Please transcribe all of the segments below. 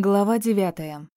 Глава девятая.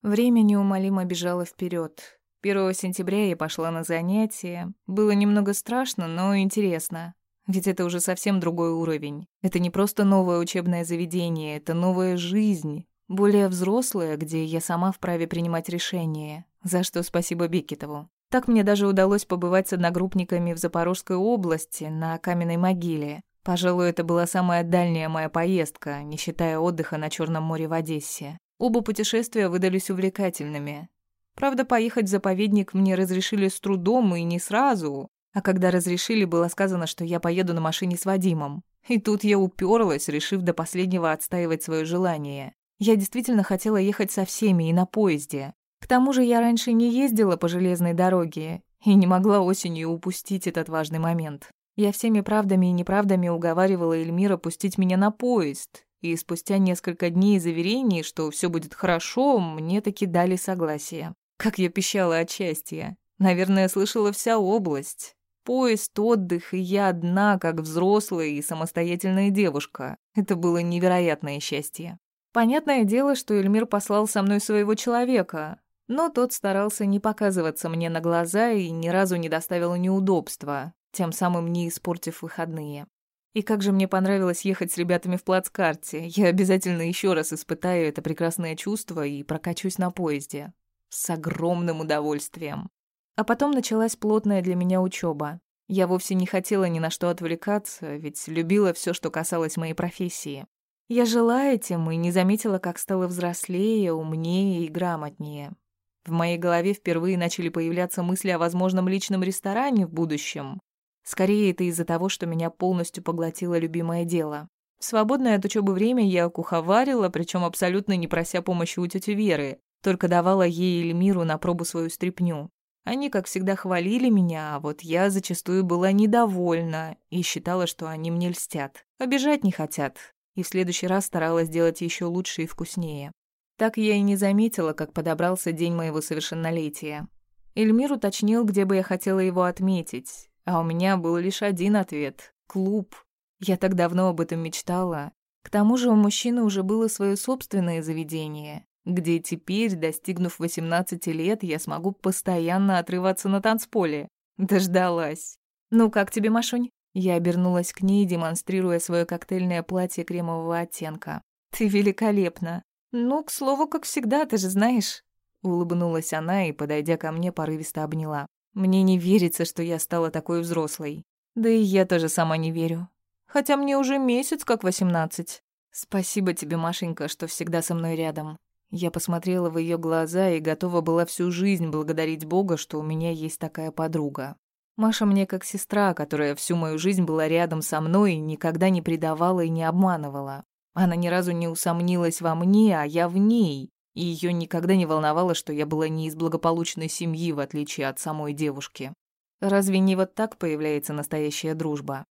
Время неумолимо бежало вперед. 1 сентября я пошла на занятия. Было немного страшно, но интересно. Ведь это уже совсем другой уровень. Это не просто новое учебное заведение, это новая жизнь. Более взрослая, где я сама вправе принимать решения. За что спасибо Бекетову. Так мне даже удалось побывать с одногруппниками в Запорожской области на каменной могиле. Пожалуй, это была самая дальняя моя поездка, не считая отдыха на Черном море в Одессе. Оба путешествия выдались увлекательными. Правда, поехать в заповедник мне разрешили с трудом и не сразу, а когда разрешили, было сказано, что я поеду на машине с Вадимом. И тут я уперлась, решив до последнего отстаивать свое желание. Я действительно хотела ехать со всеми и на поезде. К тому же я раньше не ездила по железной дороге и не могла осенью упустить этот важный момент. Я всеми правдами и неправдами уговаривала Эльмира пустить меня на поезд, и спустя несколько дней заверений, что все будет хорошо, мне таки дали согласие. Как я пищала от счастья. Наверное, слышала вся область. Поезд, отдых, и я одна, как взрослая и самостоятельная девушка. Это было невероятное счастье. Понятное дело, что Эльмир послал со мной своего человека, но тот старался не показываться мне на глаза и ни разу не доставил неудобства, тем самым не испортив выходные. И как же мне понравилось ехать с ребятами в плацкарте. Я обязательно еще раз испытаю это прекрасное чувство и прокачусь на поезде. С огромным удовольствием. А потом началась плотная для меня учеба. Я вовсе не хотела ни на что отвлекаться, ведь любила все, что касалось моей профессии. Я жила этим и не заметила, как стала взрослее, умнее и грамотнее. В моей голове впервые начали появляться мысли о возможном личном ресторане в будущем, Скорее, это из-за того, что меня полностью поглотило любимое дело. В свободное от учебы время я куховарила, причем абсолютно не прося помощи у тети Веры, только давала ей и Эльмиру на пробу свою стряпню. Они, как всегда, хвалили меня, а вот я зачастую была недовольна и считала, что они мне льстят. Обижать не хотят. И в следующий раз старалась сделать еще лучше и вкуснее. Так я и не заметила, как подобрался день моего совершеннолетия. Эльмир уточнил, где бы я хотела его отметить. А у меня был лишь один ответ — клуб. Я так давно об этом мечтала. К тому же у мужчины уже было свое собственное заведение, где теперь, достигнув 18 лет, я смогу постоянно отрываться на танцполе. Дождалась. «Ну как тебе, Машунь?» Я обернулась к ней, демонстрируя свое коктейльное платье кремового оттенка. «Ты великолепна!» «Ну, к слову, как всегда, ты же знаешь!» Улыбнулась она и, подойдя ко мне, порывисто обняла. Мне не верится, что я стала такой взрослой. Да и я тоже сама не верю. Хотя мне уже месяц как восемнадцать. Спасибо тебе, Машенька, что всегда со мной рядом. Я посмотрела в ее глаза и готова была всю жизнь благодарить Бога, что у меня есть такая подруга. Маша мне как сестра, которая всю мою жизнь была рядом со мной и никогда не предавала и не обманывала. Она ни разу не усомнилась во мне, а я в ней и ее никогда не волновало, что я была не из благополучной семьи, в отличие от самой девушки. Разве не вот так появляется настоящая дружба?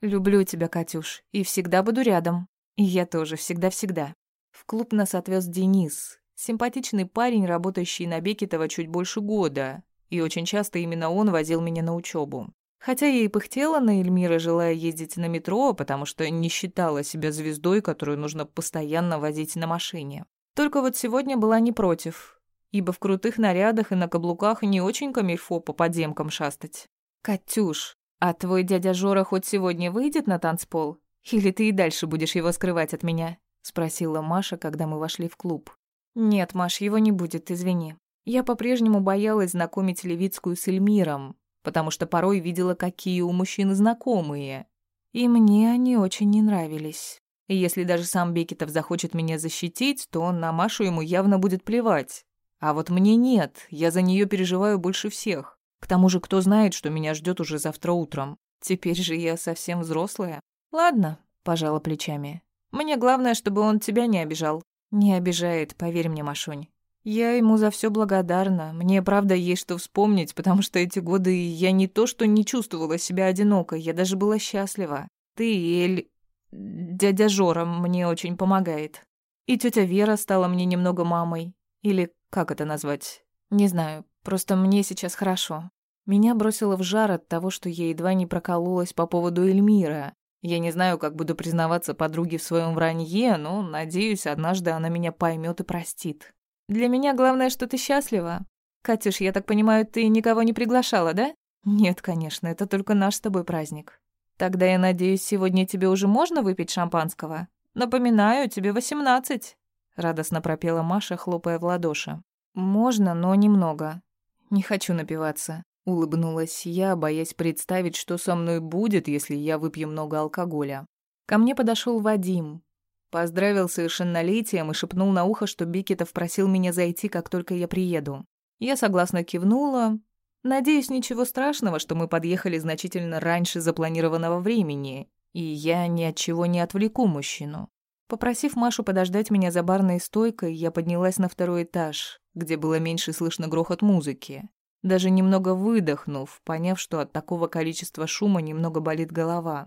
Люблю тебя, Катюш, и всегда буду рядом. И я тоже, всегда-всегда. В клуб нас отвез Денис, симпатичный парень, работающий на Бекетова чуть больше года, и очень часто именно он возил меня на учебу. Хотя я и пыхтела на Эльмира, желая ездить на метро, потому что не считала себя звездой, которую нужно постоянно возить на машине. Только вот сегодня была не против, ибо в крутых нарядах и на каблуках не очень камильфо по подземкам шастать. «Катюш, а твой дядя Жора хоть сегодня выйдет на танцпол? Или ты и дальше будешь его скрывать от меня?» — спросила Маша, когда мы вошли в клуб. «Нет, Маш, его не будет, извини. Я по-прежнему боялась знакомить Левицкую с Эльмиром, потому что порой видела, какие у мужчин знакомые. И мне они очень не нравились. И если даже сам Бекетов захочет меня защитить, то на Машу ему явно будет плевать. А вот мне нет, я за нее переживаю больше всех. К тому же, кто знает, что меня ждет уже завтра утром. Теперь же я совсем взрослая. Ладно, пожала плечами. Мне главное, чтобы он тебя не обижал. Не обижает, поверь мне, Машунь. Я ему за все благодарна. Мне, правда, есть что вспомнить, потому что эти годы я не то что не чувствовала себя одинокой, я даже была счастлива. Ты, Эль, Дядя Жора мне очень помогает. И тетя Вера стала мне немного мамой. Или как это назвать? Не знаю, просто мне сейчас хорошо. Меня бросило в жар от того, что я едва не прокололась по поводу Эльмира. Я не знаю, как буду признаваться подруге в своем вранье, но, надеюсь, однажды она меня поймет и простит. Для меня главное, что ты счастлива. Катюш, я так понимаю, ты никого не приглашала, да? Нет, конечно, это только наш с тобой праздник. Тогда я надеюсь, сегодня тебе уже можно выпить шампанского? Напоминаю, тебе восемнадцать. Радостно пропела Маша, хлопая в ладоши. Можно, но немного. Не хочу напиваться. Улыбнулась я, боясь представить, что со мной будет, если я выпью много алкоголя. Ко мне подошел Вадим. Поздравил совершеннолетием и шепнул на ухо, что Бикетов просил меня зайти, как только я приеду. Я согласно кивнула. Надеюсь, ничего страшного, что мы подъехали значительно раньше запланированного времени, и я ни от чего не отвлеку мужчину. Попросив Машу подождать меня за барной стойкой, я поднялась на второй этаж, где было меньше слышно грохот музыки даже немного выдохнув, поняв, что от такого количества шума немного болит голова.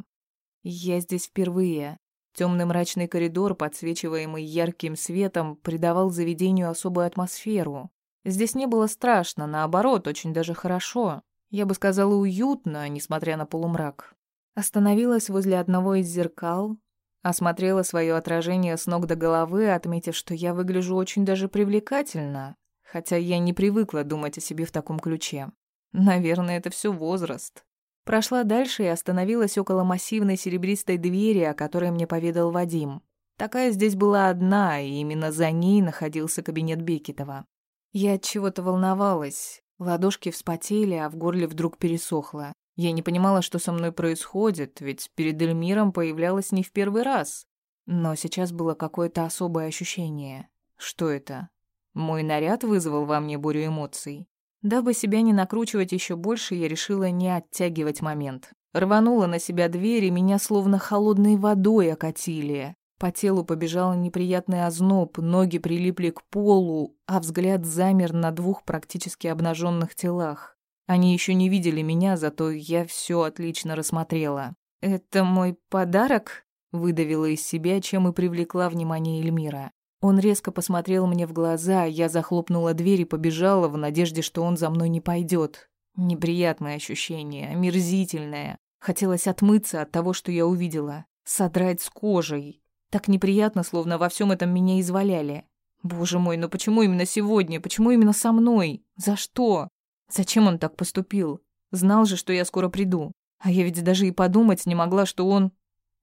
Я здесь впервые. Темный мрачный коридор, подсвечиваемый ярким светом, придавал заведению особую атмосферу. Здесь не было страшно, наоборот, очень даже хорошо. Я бы сказала, уютно, несмотря на полумрак. Остановилась возле одного из зеркал, осмотрела свое отражение с ног до головы, отметив, что я выгляжу очень даже привлекательно хотя я не привыкла думать о себе в таком ключе. Наверное, это все возраст. Прошла дальше и остановилась около массивной серебристой двери, о которой мне поведал Вадим. Такая здесь была одна, и именно за ней находился кабинет Бекетова. Я от чего-то волновалась. Ладошки вспотели, а в горле вдруг пересохло. Я не понимала, что со мной происходит, ведь перед Эльмиром появлялась не в первый раз. Но сейчас было какое-то особое ощущение. Что это? Мой наряд вызвал во мне бурю эмоций. Дабы себя не накручивать еще больше, я решила не оттягивать момент. Рванула на себя дверь, и меня словно холодной водой окатили. По телу побежал неприятный озноб, ноги прилипли к полу, а взгляд замер на двух практически обнаженных телах. Они еще не видели меня, зато я все отлично рассмотрела. «Это мой подарок?» — выдавила из себя, чем и привлекла внимание Эльмира. Он резко посмотрел мне в глаза, я захлопнула дверь и побежала в надежде, что он за мной не пойдет. Неприятное ощущение, омерзительное. Хотелось отмыться от того, что я увидела, содрать с кожей. Так неприятно, словно во всем этом меня изваляли. Боже мой, но почему именно сегодня? Почему именно со мной? За что? Зачем он так поступил? Знал же, что я скоро приду. А я ведь даже и подумать не могла, что он...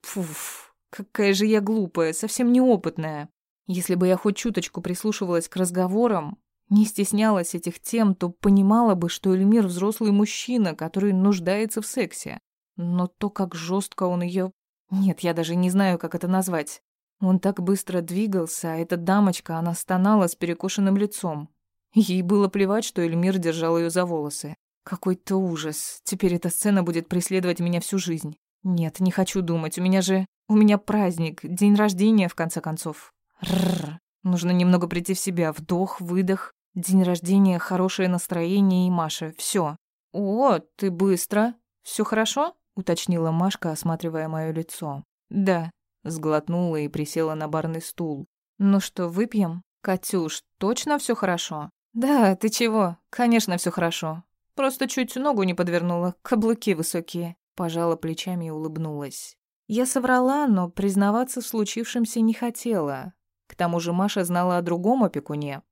Фуф, какая же я глупая, совсем неопытная. Если бы я хоть чуточку прислушивалась к разговорам, не стеснялась этих тем, то понимала бы, что Эльмир взрослый мужчина, который нуждается в сексе. Но то, как жестко он ее... Нет, я даже не знаю, как это назвать. Он так быстро двигался, а эта дамочка, она стонала с перекошенным лицом. Ей было плевать, что Эльмир держал ее за волосы. Какой-то ужас. Теперь эта сцена будет преследовать меня всю жизнь. Нет, не хочу думать. У меня же... У меня праздник, день рождения, в конце концов. Рррр. Нужно немного прийти в себя. Вдох, выдох. День рождения, хорошее настроение и Маша. Все. О, ты быстро. Все хорошо? Уточнила Машка, осматривая мое лицо. Да, сглотнула и присела на барный стул. Ну что, выпьем? Катюш, точно все хорошо? Да, ты чего? Конечно, все хорошо. Просто чуть ногу не подвернула, каблуки высокие. Пожала плечами и улыбнулась. Я соврала, но признаваться в случившемся не хотела. К тому же Маша знала о другом опекуне.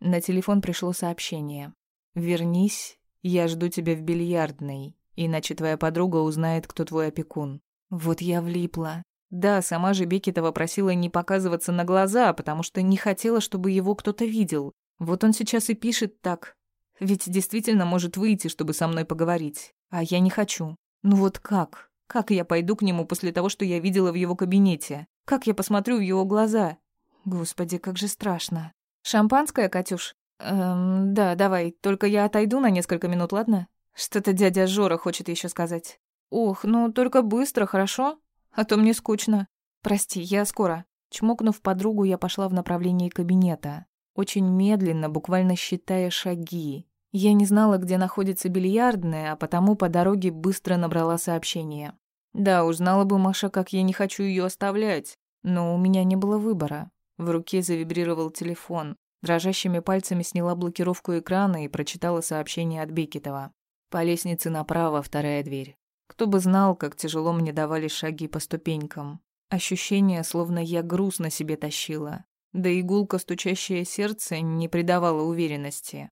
На телефон пришло сообщение. «Вернись, я жду тебя в бильярдной, иначе твоя подруга узнает, кто твой опекун». Вот я влипла. Да, сама же Бекетова просила не показываться на глаза, потому что не хотела, чтобы его кто-то видел. Вот он сейчас и пишет так. Ведь действительно может выйти, чтобы со мной поговорить. А я не хочу. Ну вот как? Как я пойду к нему после того, что я видела в его кабинете? Как я посмотрю в его глаза? Господи, как же страшно. Шампанское, Катюш? Эм, да, давай, только я отойду на несколько минут, ладно? Что-то дядя Жора хочет еще сказать. Ох, ну только быстро, хорошо? А то мне скучно. Прости, я скоро. Чмокнув подругу, я пошла в направлении кабинета. Очень медленно, буквально считая шаги. Я не знала, где находится бильярдная, а потому по дороге быстро набрала сообщение. Да, узнала бы Маша, как я не хочу ее оставлять, но у меня не было выбора. В руке завибрировал телефон. Дрожащими пальцами сняла блокировку экрана и прочитала сообщение от Бекетова. По лестнице направо, вторая дверь. Кто бы знал, как тяжело мне давались шаги по ступенькам. Ощущение, словно я груз на себе тащила. Да и гулко стучащее сердце не придавало уверенности.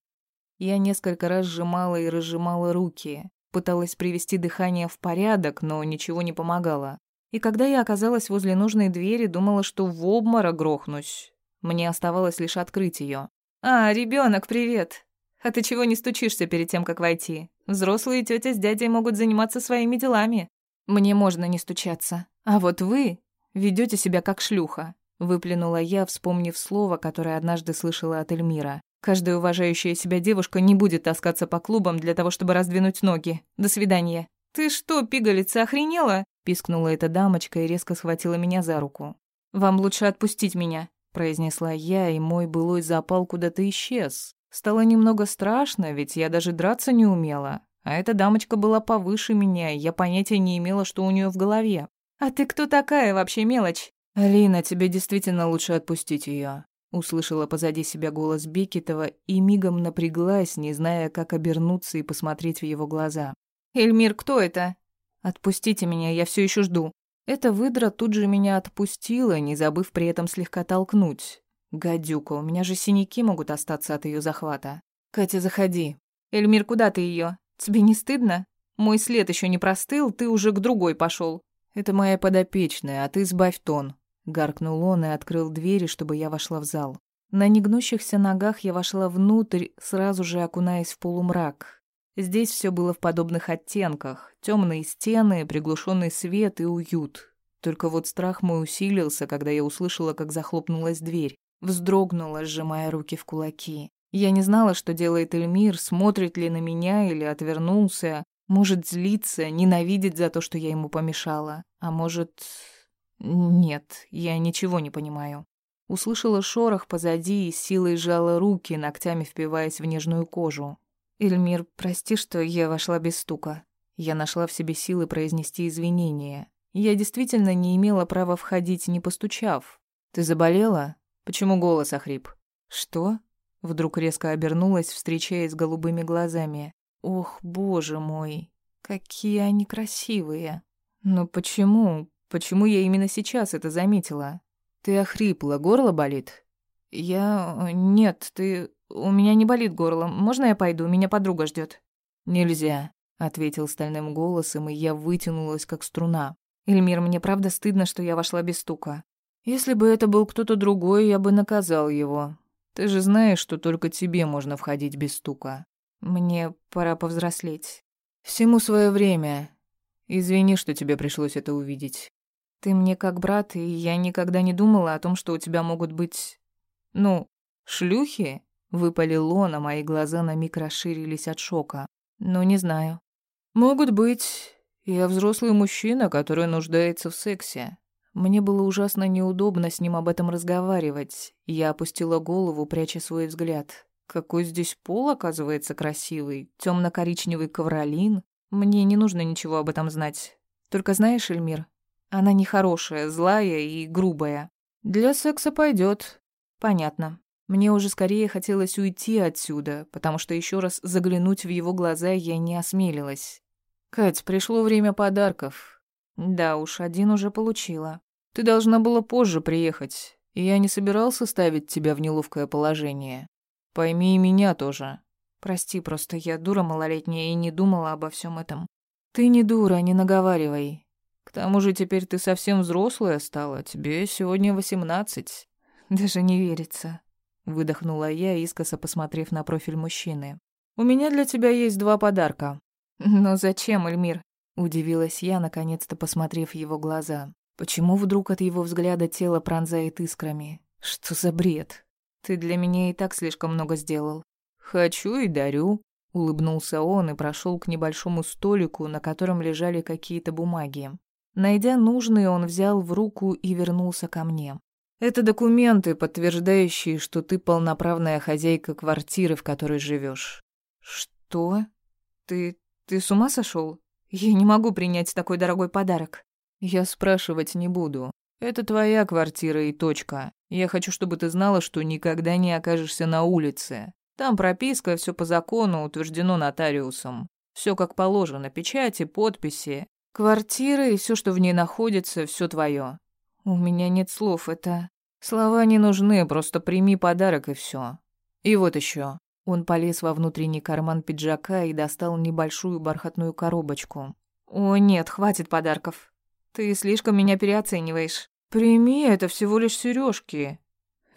Я несколько раз сжимала и разжимала руки, пыталась привести дыхание в порядок, но ничего не помогало. И когда я оказалась возле нужной двери, думала, что в обморок грохнусь. Мне оставалось лишь открыть ее. «А, ребенок, привет! А ты чего не стучишься перед тем, как войти? Взрослые тетя с дядей могут заниматься своими делами. Мне можно не стучаться. А вот вы ведете себя как шлюха. Выплюнула я, вспомнив слово, которое однажды слышала от Эльмира. Каждая уважающая себя девушка не будет таскаться по клубам для того, чтобы раздвинуть ноги. До свидания. «Ты что, пигалица, охренела?» – пискнула эта дамочка и резко схватила меня за руку. «Вам лучше отпустить меня», – произнесла я, и мой былой запал куда-то исчез. Стало немного страшно, ведь я даже драться не умела. А эта дамочка была повыше меня, и я понятия не имела, что у нее в голове. «А ты кто такая вообще, мелочь?» «Алина, тебе действительно лучше отпустить ее. Услышала позади себя голос Бекетова и мигом напряглась, не зная, как обернуться и посмотреть в его глаза. «Эльмир, кто это?» «Отпустите меня, я все еще жду». Эта выдра тут же меня отпустила, не забыв при этом слегка толкнуть. «Гадюка, у меня же синяки могут остаться от ее захвата». «Катя, заходи». «Эльмир, куда ты ее? Тебе не стыдно? Мой след еще не простыл, ты уже к другой пошел. «Это моя подопечная, а ты сбавь тон», — гаркнул он и открыл двери, чтобы я вошла в зал. На негнущихся ногах я вошла внутрь, сразу же окунаясь в полумрак. Здесь все было в подобных оттенках. темные стены, приглушенный свет и уют. Только вот страх мой усилился, когда я услышала, как захлопнулась дверь. Вздрогнула, сжимая руки в кулаки. Я не знала, что делает Эльмир, смотрит ли на меня или отвернулся. Может злиться, ненавидеть за то, что я ему помешала. А может... Нет, я ничего не понимаю. Услышала шорох позади и силой сжала руки, ногтями впиваясь в нежную кожу. «Эльмир, прости, что я вошла без стука». Я нашла в себе силы произнести извинения. Я действительно не имела права входить, не постучав. «Ты заболела? Почему голос охрип?» «Что?» Вдруг резко обернулась, встречаясь с голубыми глазами. «Ох, боже мой, какие они красивые!» «Но почему? Почему я именно сейчас это заметила? Ты охрипла, горло болит?» «Я... Нет, ты... У меня не болит горло. Можно я пойду? Меня подруга ждет. «Нельзя», — ответил стальным голосом, и я вытянулась, как струна. «Эльмир, мне правда стыдно, что я вошла без стука. Если бы это был кто-то другой, я бы наказал его. Ты же знаешь, что только тебе можно входить без стука. Мне пора повзрослеть. Всему свое время. Извини, что тебе пришлось это увидеть. Ты мне как брат, и я никогда не думала о том, что у тебя могут быть... Ну, шлюхи?» Выпалил он, а мои глаза на миг расширились от шока. «Ну, не знаю». «Могут быть. Я взрослый мужчина, который нуждается в сексе. Мне было ужасно неудобно с ним об этом разговаривать. Я опустила голову, пряча свой взгляд. Какой здесь пол, оказывается, красивый. темно коричневый ковролин. Мне не нужно ничего об этом знать. Только знаешь, Эльмир, она нехорошая, злая и грубая. Для секса пойдет. Понятно. Мне уже скорее хотелось уйти отсюда, потому что еще раз заглянуть в его глаза я не осмелилась. «Кать, пришло время подарков». «Да уж, один уже получила. Ты должна была позже приехать, и я не собирался ставить тебя в неловкое положение. Пойми и меня тоже. Прости, просто я дура малолетняя и не думала обо всем этом. Ты не дура, не наговаривай. К тому же теперь ты совсем взрослая стала, тебе сегодня восемнадцать. Даже не верится. Выдохнула я, искоса посмотрев на профиль мужчины. У меня для тебя есть два подарка. Но зачем, Эльмир? Удивилась я, наконец-то посмотрев его глаза. Почему вдруг от его взгляда тело пронзает искрами? Что за бред? Ты для меня и так слишком много сделал. Хочу и дарю. Улыбнулся он и прошел к небольшому столику, на котором лежали какие-то бумаги. Найдя нужные, он взял в руку и вернулся ко мне. Это документы, подтверждающие, что ты полноправная хозяйка квартиры, в которой живешь. Что? Ты... ты с ума сошел? Я не могу принять такой дорогой подарок. Я спрашивать не буду. Это твоя квартира и точка. Я хочу, чтобы ты знала, что никогда не окажешься на улице. Там прописка, все по закону, утверждено нотариусом. Все как положено, печати, подписи, квартира и все, что в ней находится, все твое. У меня нет слов, это... Слова не нужны, просто прими подарок и все. И вот еще. Он полез во внутренний карман пиджака и достал небольшую бархатную коробочку. «О, нет, хватит подарков. Ты слишком меня переоцениваешь. Прими, это всего лишь сережки.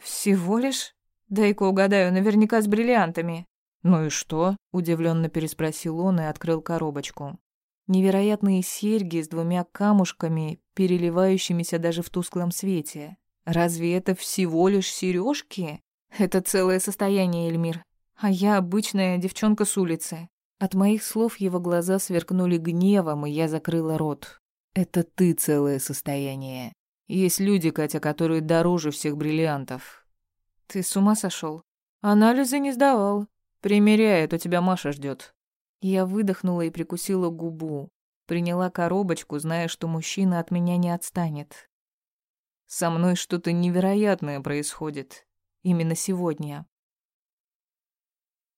Всего лишь? Дай-ка угадаю, наверняка с бриллиантами. Ну и что? удивленно переспросил он и открыл коробочку. Невероятные серьги с двумя камушками, переливающимися даже в тусклом свете. Разве это всего лишь сережки? Это целое состояние, Эльмир. А я обычная девчонка с улицы. От моих слов его глаза сверкнули гневом, и я закрыла рот. Это ты целое состояние. Есть люди, Катя, которые дороже всех бриллиантов. Ты с ума сошел? Анализы не сдавал. Примеряет, у тебя Маша ждет. Я выдохнула и прикусила губу. Приняла коробочку, зная, что мужчина от меня не отстанет. Со мной что-то невероятное происходит. Именно сегодня.